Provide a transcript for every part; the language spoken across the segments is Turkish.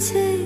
最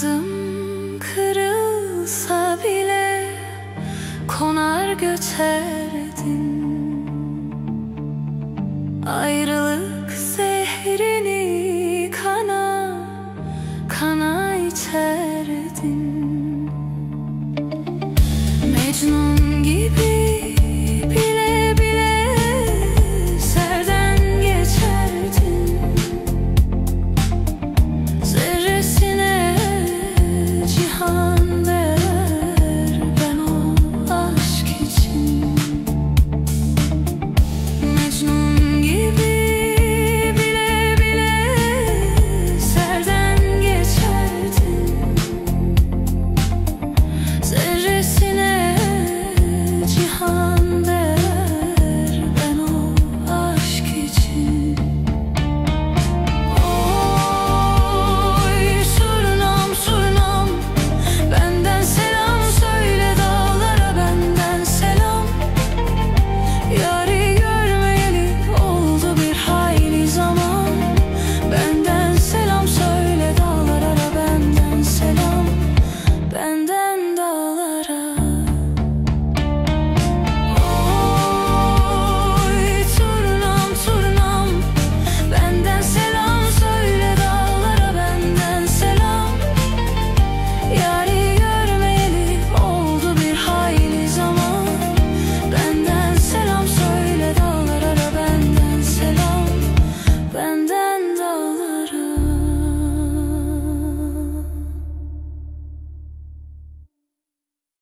Kanadım kırılsa bile konar göçerdin. Ayrı